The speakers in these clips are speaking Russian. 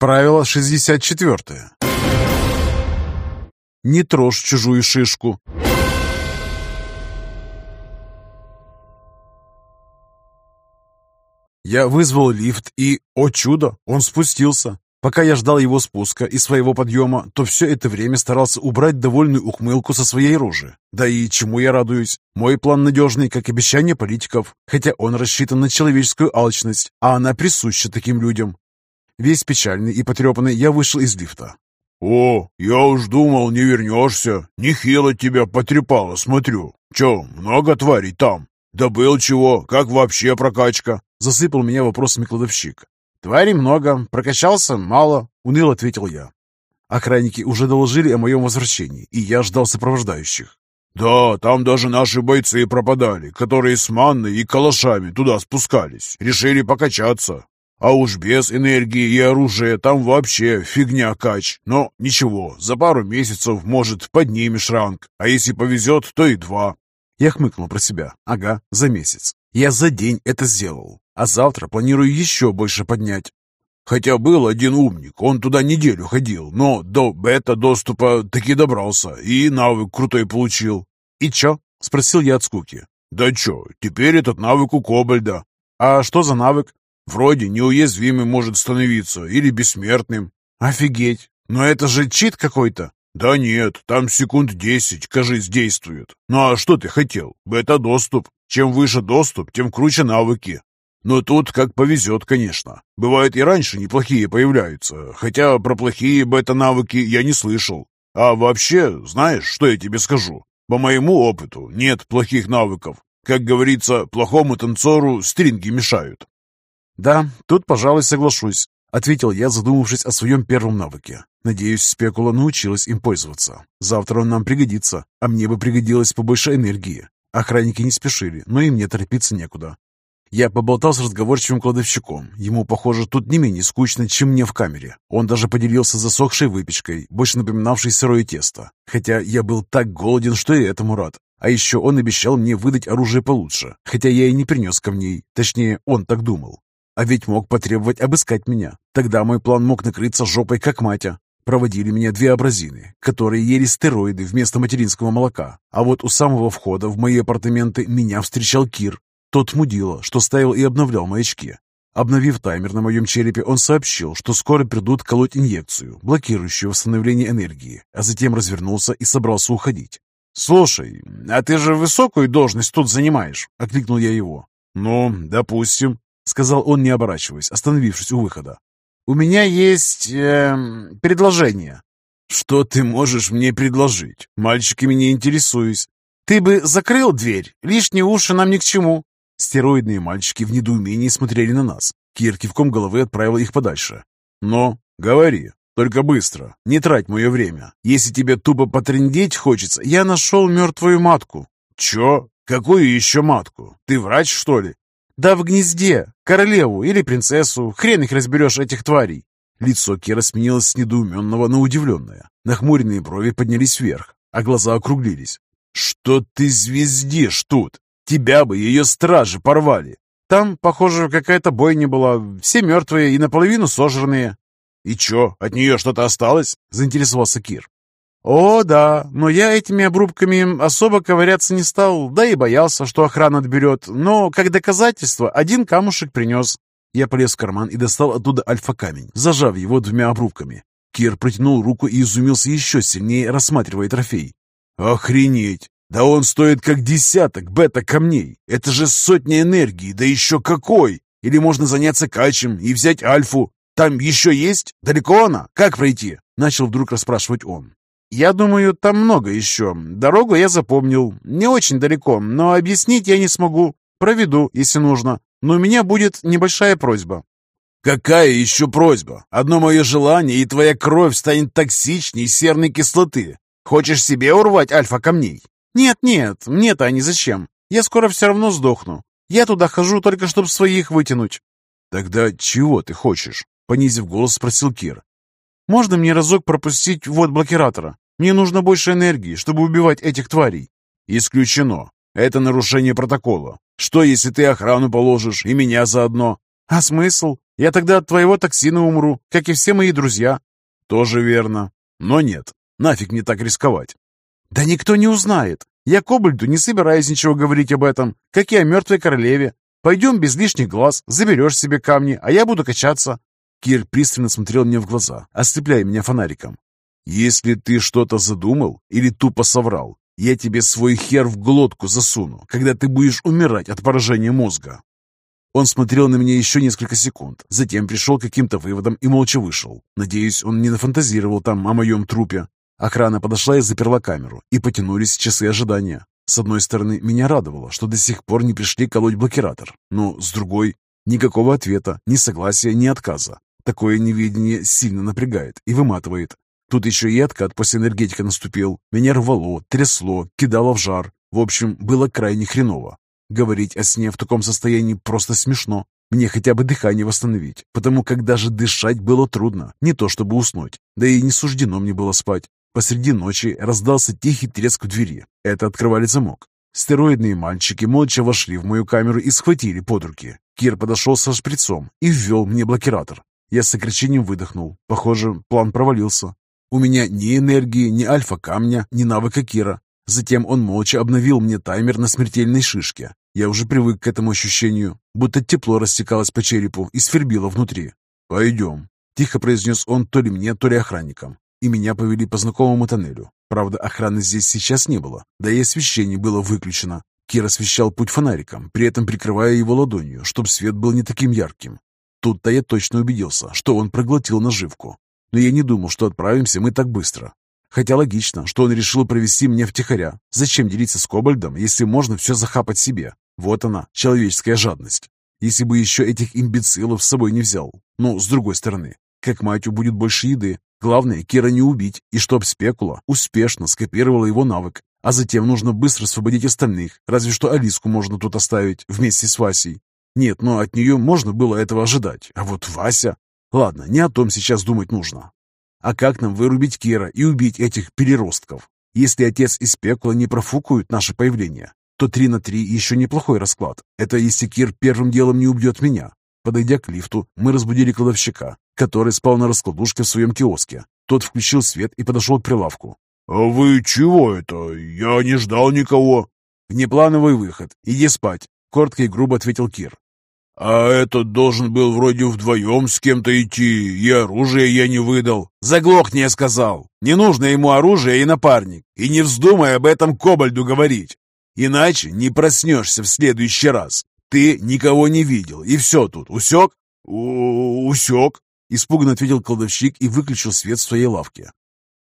Правило 64. Не трожь чужую шишку. Я вызвал лифт и, о чудо, он спустился. Пока я ждал его спуска и своего подъема, то все это время старался убрать довольную ухмылку со своей рожи. Да и чему я радуюсь? Мой план надежный, как обещание политиков, хотя он рассчитан на человеческую алчность, а она присуща таким людям. Весь печальный и потрепанный я вышел из лифта. «О, я уж думал, не вернешься. Нехило тебя потрепало, смотрю. Че, много тварей там? Добыл чего? Как вообще прокачка?» Засыпал меня вопросами кладовщик. «Тварей много, прокачался мало», — уныло ответил я. Охранники уже доложили о моем возвращении, и я ждал сопровождающих. «Да, там даже наши бойцы пропадали, которые с манной и калашами туда спускались. Решили покачаться. А уж без энергии и оружия там вообще фигня кач. Но ничего, за пару месяцев, может, поднимешь ранг. А если повезет, то и два». Я хмыкнул про себя. «Ага, за месяц. Я за день это сделал а завтра планирую еще больше поднять. Хотя был один умник, он туда неделю ходил, но до бета-доступа таки добрался и навык крутой получил. «И чё?» — спросил я от скуки. «Да чё, теперь этот навык у Кобальда». «А что за навык?» «Вроде неуязвимым может становиться или бессмертным». «Офигеть! Но это же чит какой-то!» «Да нет, там секунд десять, кажись, действует. Ну а что ты хотел? Бета-доступ. Чем выше доступ, тем круче навыки. Но тут как повезет, конечно. Бывает и раньше неплохие появляются, хотя про плохие бета-навыки я не слышал. А вообще, знаешь, что я тебе скажу? По моему опыту нет плохих навыков. Как говорится, плохому танцору стринги мешают. «Да, тут, пожалуй, соглашусь», — ответил я, задумавшись о своем первом навыке. «Надеюсь, спекула научилась им пользоваться. Завтра он нам пригодится, а мне бы пригодилось побольше энергии. Охранники не спешили, но и мне торопиться некуда. Я поболтал с разговорчивым кладовщиком. Ему, похоже, тут не менее скучно, чем мне в камере. Он даже поделился засохшей выпечкой, больше напоминавшей сырое тесто. Хотя я был так голоден, что и этому рад. А еще он обещал мне выдать оружие получше, хотя я и не принес камней. Точнее, он так думал. А ведь мог потребовать обыскать меня. Тогда мой план мог накрыться жопой, как матя. Проводили меня две абразины, которые ели стероиды вместо материнского молока. А вот у самого входа в мои апартаменты меня встречал Кир, тот мудила, что ставил и обновлял маячки. Обновив таймер на моем черепе, он сообщил, что скоро придут колоть инъекцию, блокирующую восстановление энергии, а затем развернулся и собрался уходить. «Слушай, а ты же высокую должность тут занимаешь?» — окликнул я его. «Ну, допустим», — сказал он, не оборачиваясь, остановившись у выхода. «У меня есть... Э, предложение». «Что ты можешь мне предложить? Мальчиками не интересуюсь». «Ты бы закрыл дверь. Лишние уши нам ни к чему». Стероидные мальчики в недоумении смотрели на нас. Кир кивком головы отправил их подальше. «Но, говори, только быстро, не трать мое время. Если тебе тупо потрындеть хочется, я нашел мертвую матку». «Чё? Какую еще матку? Ты врач, что ли?» «Да в гнезде. Королеву или принцессу. Хрен их разберешь, этих тварей». Лицо Кира сменилось с недоуменного на удивленное. Нахмуренные брови поднялись вверх, а глаза округлились. «Что ты звездишь тут? Тебя бы ее стражи порвали. Там, похоже, какая-то бойня была. Все мертвые и наполовину сожранные. И чё, от нее что-то осталось? Заинтересовался Кир. О, да, но я этими обрубками особо ковыряться не стал, да и боялся, что охрана отберет. Но, как доказательство, один камушек принес. Я полез в карман и достал оттуда альфа-камень, зажав его двумя обрубками. Кир протянул руку и изумился еще сильнее, рассматривая трофей. «Охренеть! Да он стоит как десяток бета-камней. Это же сотня энергии, да еще какой! Или можно заняться качем и взять альфу. Там еще есть? Далеко она? Как пройти?» Начал вдруг расспрашивать он. «Я думаю, там много еще. Дорогу я запомнил. Не очень далеко, но объяснить я не смогу. Проведу, если нужно. Но у меня будет небольшая просьба». «Какая еще просьба? Одно мое желание, и твоя кровь станет токсичней серной кислоты. Хочешь себе урвать альфа-камней?» «Нет-нет, мне-то они зачем? Я скоро все равно сдохну. Я туда хожу только, чтобы своих вытянуть». «Тогда чего ты хочешь?» — понизив голос, спросил Кир. «Можно мне разок пропустить ввод блокиратора? Мне нужно больше энергии, чтобы убивать этих тварей». «Исключено. Это нарушение протокола. Что, если ты охрану положишь и меня заодно? «А смысл? Я тогда от твоего токсина умру, как и все мои друзья». «Тоже верно. Но нет, нафиг мне так рисковать». «Да никто не узнает. Я Кобальду не собираюсь ничего говорить об этом, как и о мертвой королеве. Пойдем без лишних глаз, заберешь себе камни, а я буду качаться». Кир пристально смотрел мне в глаза, ослепляя меня фонариком. «Если ты что-то задумал или тупо соврал, я тебе свой хер в глотку засуну, когда ты будешь умирать от поражения мозга». Он смотрел на меня еще несколько секунд, затем пришел к каким-то выводам и молча вышел. Надеюсь, он не нафантазировал там о моем трупе. Охрана подошла и заперла камеру, и потянулись часы ожидания. С одной стороны, меня радовало, что до сих пор не пришли колоть блокиратор, но с другой, никакого ответа, ни согласия, ни отказа. Такое неведение сильно напрягает и выматывает. Тут еще и откат после энергетика наступил. Меня рвало, трясло, кидало в жар. В общем, было крайне хреново. Говорить о сне в таком состоянии просто смешно. Мне хотя бы дыхание восстановить, потому как даже дышать было трудно, не то чтобы уснуть. Да и не суждено мне было спать. Посреди ночи раздался тихий треск в двери. Это открывали замок. Стероидные мальчики молча вошли в мою камеру и схватили под руки. Кир подошел со шприцом и ввел мне блокиратор. Я с сокращением выдохнул. Похоже, план провалился. У меня ни энергии, ни альфа-камня, ни навыка Кира. Затем он молча обновил мне таймер на смертельной шишке. Я уже привык к этому ощущению, будто тепло растекалось по черепу и свербило внутри. «Пойдем», — тихо произнес он то ли мне, то ли охранникам. И меня повели по знакомому тоннелю. Правда, охраны здесь сейчас не было, да и освещение было выключено. Кир освещал путь фонариком, при этом прикрывая его ладонью, чтобы свет был не таким ярким. Тут-то я точно убедился, что он проглотил наживку. Но я не думал, что отправимся мы так быстро. Хотя логично, что он решил провести меня втихаря. Зачем делиться с Кобальдом, если можно все захапать себе? Вот она, человеческая жадность. Если бы еще этих имбецилов с собой не взял. Но, с другой стороны, как матью будет больше еды. Главное, Кира не убить, и чтоб спекула успешно скопировала его навык. А затем нужно быстро освободить остальных, разве что Алиску можно тут оставить вместе с Васей. Нет, но от нее можно было этого ожидать. А вот Вася... Ладно, не о том сейчас думать нужно. А как нам вырубить Кира и убить этих переростков? Если отец и спекула не профукают наше появление, то три на три еще неплохой расклад. Это если Кир первым делом не убьет меня. Подойдя к лифту, мы разбудили кладовщика, который спал на раскладушке в своем киоске. Тот включил свет и подошел к прилавку. «А вы чего это? Я не ждал никого». «Внеплановый выход. Иди спать», — коротко и грубо ответил Кир. «А этот должен был вроде вдвоем с кем-то идти, и оружие я не выдал». «Заглохни, я сказал! Не нужно ему оружие и напарник, и не вздумай об этом Кобальду говорить, иначе не проснешься в следующий раз. Ты никого не видел, и все тут, усек?» «Усек», — испуганно ответил кладовщик и выключил свет в своей лавке.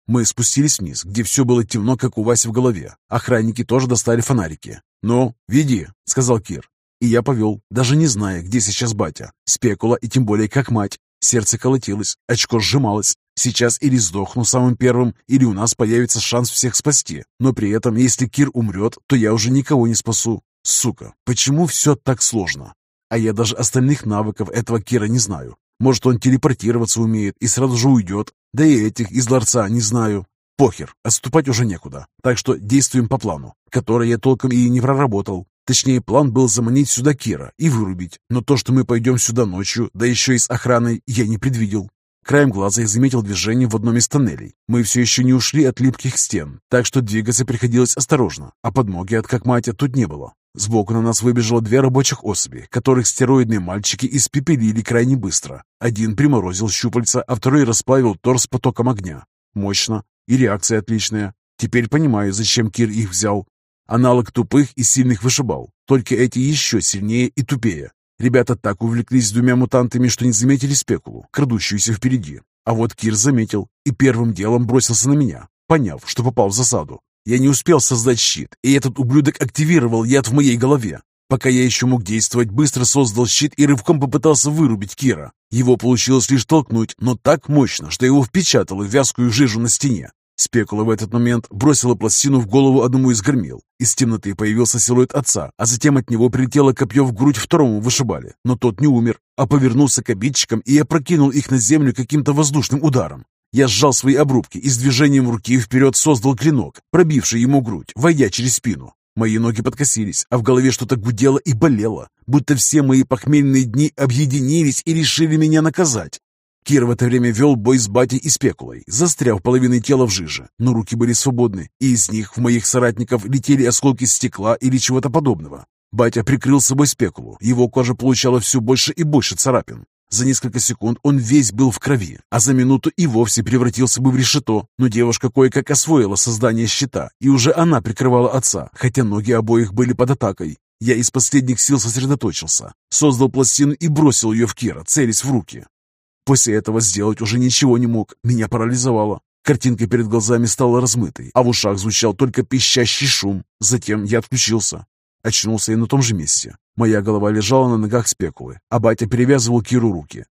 Мы спустились вниз, где все было темно, как у Васи в голове. Охранники тоже достали фонарики. «Ну, веди», — сказал Кир. И я повел, даже не зная, где сейчас батя, спекула и тем более как мать. Сердце колотилось, очко сжималось. Сейчас или сдохну самым первым, или у нас появится шанс всех спасти. Но при этом, если Кир умрет, то я уже никого не спасу. Сука, почему все так сложно? А я даже остальных навыков этого Кира не знаю. Может, он телепортироваться умеет и сразу же уйдет. Да и этих из ларца не знаю. Похер, отступать уже некуда. Так что действуем по плану, который я толком и не проработал. Точнее, план был заманить сюда Кира и вырубить, но то, что мы пойдем сюда ночью, да еще и с охраной, я не предвидел. Краем глаза я заметил движение в одном из тоннелей. Мы все еще не ушли от липких стен, так что двигаться приходилось осторожно, а подмоги от Какматя тут не было. Сбоку на нас выбежало две рабочих особи, которых стероидные мальчики испепелили крайне быстро. Один приморозил щупальца, а второй расплавил торс потоком огня. Мощно. И реакция отличная. Теперь понимаю, зачем Кир их взял. Аналог тупых и сильных вышибал, только эти еще сильнее и тупее. Ребята так увлеклись двумя мутантами, что не заметили спекулу, крадущуюся впереди. А вот Кир заметил и первым делом бросился на меня, поняв, что попал в засаду. Я не успел создать щит, и этот ублюдок активировал яд в моей голове. Пока я еще мог действовать, быстро создал щит и рывком попытался вырубить Кира. Его получилось лишь толкнуть, но так мощно, что его впечатало в вязкую жижу на стене. Спекула в этот момент бросила пластину в голову одному из громил. Из темноты появился силуэт отца, а затем от него прилетело копье в грудь второму вышибали. Но тот не умер, а повернулся к обидчикам и опрокинул их на землю каким-то воздушным ударом. Я сжал свои обрубки и с движением руки вперед создал клинок, пробивший ему грудь, войдя через спину. Мои ноги подкосились, а в голове что-то гудело и болело, будто все мои похмельные дни объединились и решили меня наказать. Кир в это время вел бой с батей и спекулой, застряв половиной тела в жиже, но руки были свободны, и из них в моих соратников летели осколки стекла или чего-то подобного. Батя прикрыл собой спекулу, его кожа получала все больше и больше царапин. За несколько секунд он весь был в крови, а за минуту и вовсе превратился бы в решето, но девушка кое-как освоила создание щита, и уже она прикрывала отца, хотя ноги обоих были под атакой. Я из последних сил сосредоточился, создал пластину и бросил ее в Кира, целясь в руки. После этого сделать уже ничего не мог, меня парализовало. Картинка перед глазами стала размытой, а в ушах звучал только пищащий шум. Затем я отключился. Очнулся я на том же месте. Моя голова лежала на ногах спекулы, а батя перевязывал Киру руки.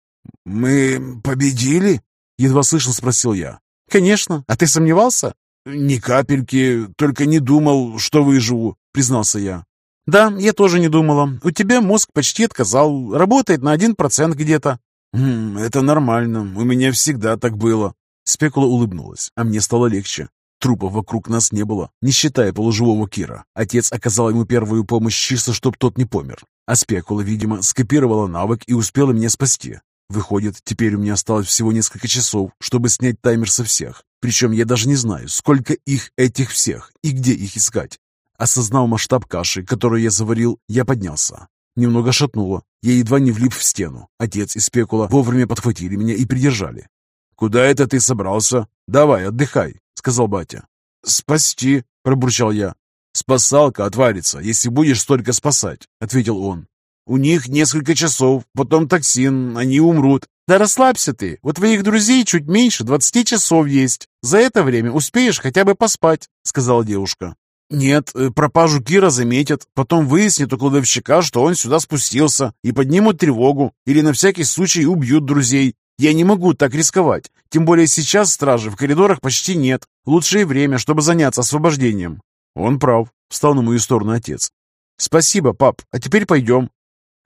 «Мы победили?» — едва слышал, спросил я. «Конечно. А ты сомневался?» «Ни капельки. Только не думал, что выживу», — признался я. «Да, я тоже не думала. У тебя мозг почти отказал. Работает на один процент где-то». «Это нормально. У меня всегда так было». Спекула улыбнулась, а мне стало легче. Трупов вокруг нас не было, не считая полуживого Кира. Отец оказал ему первую помощь чисто, чтоб тот не помер. А спекула, видимо, скопировала навык и успела меня спасти. Выходит, теперь у меня осталось всего несколько часов, чтобы снять таймер со всех. Причем я даже не знаю, сколько их этих всех и где их искать. Осознав масштаб каши, которую я заварил, я поднялся. Немного шатнуло. Я едва не влип в стену. Отец и спекула вовремя подхватили меня и придержали. «Куда это ты собрался? Давай, отдыхай сказал батя. «Спасти», — пробурчал я. «Спасалка отварится, если будешь столько спасать», — ответил он. «У них несколько часов, потом токсин, они умрут». «Да расслабься ты, у твоих друзей чуть меньше двадцати часов есть. За это время успеешь хотя бы поспать», — сказала девушка. «Нет, э, пропажу Кира заметят, потом выяснят у кладовщика, что он сюда спустился, и поднимут тревогу, или на всякий случай убьют друзей. Я не могу так рисковать. Тем более сейчас стражи в коридорах почти нет. Лучшее время, чтобы заняться освобождением». «Он прав», — встал на мою сторону отец. «Спасибо, пап. А теперь пойдем».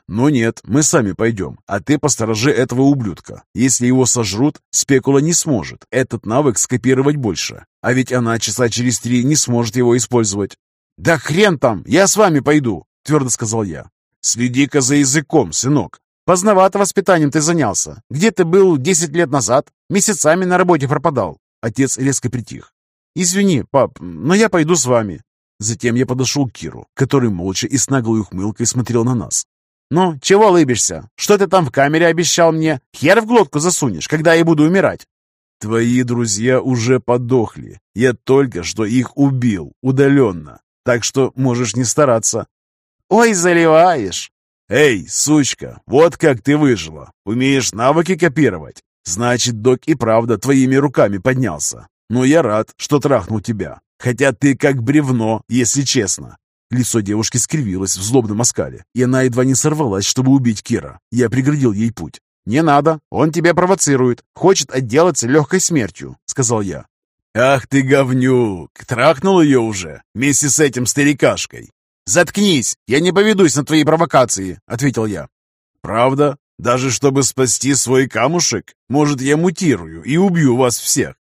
«Но нет, мы сами пойдем, а ты посторожи этого ублюдка. Если его сожрут, спекула не сможет этот навык скопировать больше. А ведь она часа через три не сможет его использовать». «Да хрен там, я с вами пойду», — твердо сказал я. «Следи-ка за языком, сынок. Поздновато воспитанием ты занялся. Где ты был десять лет назад? Месяцами на работе пропадал. Отец резко притих. Извини, пап, но я пойду с вами. Затем я подошел к Киру, который молча и с наглой ухмылкой смотрел на нас. «Ну, чего лыбишься? Что ты там в камере обещал мне? Хер в глотку засунешь, когда я буду умирать?» «Твои друзья уже подохли. Я только что их убил, удаленно. Так что можешь не стараться». «Ой, заливаешь!» «Эй, сучка, вот как ты выжила. Умеешь навыки копировать? Значит, док и правда твоими руками поднялся. Но я рад, что трахнул тебя. Хотя ты как бревно, если честно». Лицо девушки скривилось в злобном оскале, и она едва не сорвалась, чтобы убить Кира. Я преградил ей путь. «Не надо, он тебя провоцирует, хочет отделаться легкой смертью», — сказал я. «Ах ты говнюк! Трахнул ее уже, вместе с этим старикашкой. «Заткнись! Я не поведусь на твои провокации!» — ответил я. «Правда? Даже чтобы спасти свой камушек? Может, я мутирую и убью вас всех?»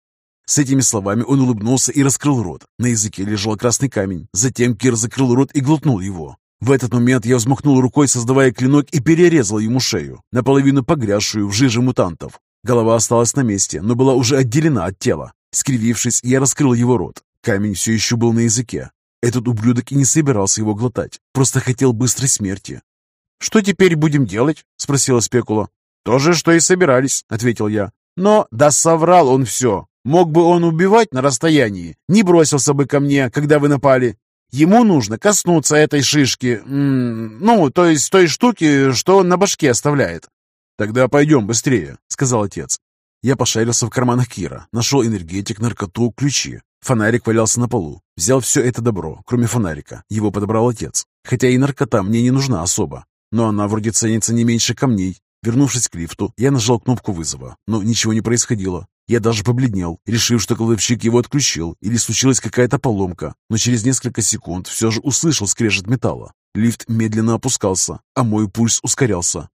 С этими словами он улыбнулся и раскрыл рот. На языке лежал красный камень. Затем Кир закрыл рот и глотнул его. В этот момент я взмахнул рукой, создавая клинок, и перерезал ему шею, наполовину погрязшую в жиже мутантов. Голова осталась на месте, но была уже отделена от тела. Скривившись, я раскрыл его рот. Камень все еще был на языке. Этот ублюдок и не собирался его глотать, просто хотел быстрой смерти. «Что теперь будем делать?» — спросила Спекула. «То же, что и собирались», — ответил я. «Но да соврал он все. Мог бы он убивать на расстоянии, не бросился бы ко мне, когда вы напали. Ему нужно коснуться этой шишки, ну, то есть той штуки, что он на башке оставляет». «Тогда пойдем быстрее», — сказал отец. Я пошарился в карманах Кира, нашел энергетик, наркоту, ключи. Фонарик валялся на полу. Взял все это добро, кроме фонарика. Его подобрал отец. Хотя и наркота мне не нужна особо. Но она вроде ценится не меньше камней. Вернувшись к лифту, я нажал кнопку вызова, но ничего не происходило. Я даже побледнел, решив, что кладовщик его отключил или случилась какая-то поломка, но через несколько секунд все же услышал скрежет металла. Лифт медленно опускался, а мой пульс ускорялся.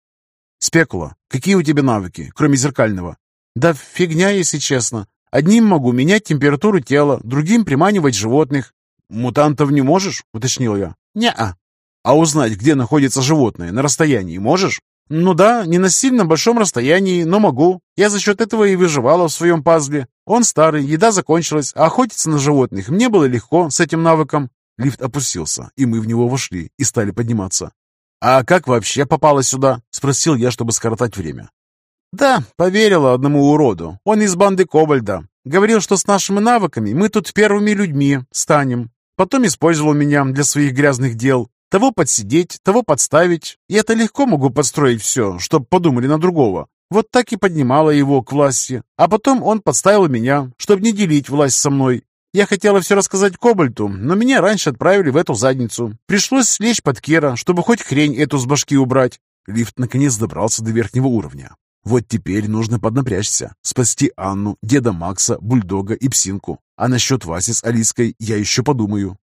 «Спекула, какие у тебя навыки, кроме зеркального?» «Да фигня, если честно. Одним могу менять температуру тела, другим приманивать животных. мутантов не можешь?» — уточнил я. «Не-а». «А узнать, где находится животное, на расстоянии можешь?» «Ну да, не на сильно большом расстоянии, но могу. Я за счет этого и выживала в своем пазле. Он старый, еда закончилась, а охотиться на животных мне было легко с этим навыком». Лифт опустился, и мы в него вошли и стали подниматься. «А как вообще попала сюда?» — спросил я, чтобы скоротать время. «Да, поверила одному уроду. Он из банды Кобальда. Говорил, что с нашими навыками мы тут первыми людьми станем. Потом использовал меня для своих грязных дел. Того подсидеть, того подставить. И это легко могу подстроить все, чтоб подумали на другого. Вот так и поднимала его к власти. А потом он подставил меня, чтобы не делить власть со мной. Я хотела все рассказать Кобальту, но меня раньше отправили в эту задницу. Пришлось слечь под Кира, чтобы хоть хрень эту с башки убрать. Лифт наконец добрался до верхнего уровня. Вот теперь нужно поднапрячься, спасти Анну, деда Макса, бульдога и псинку. А насчет Васи с Алиской я еще подумаю.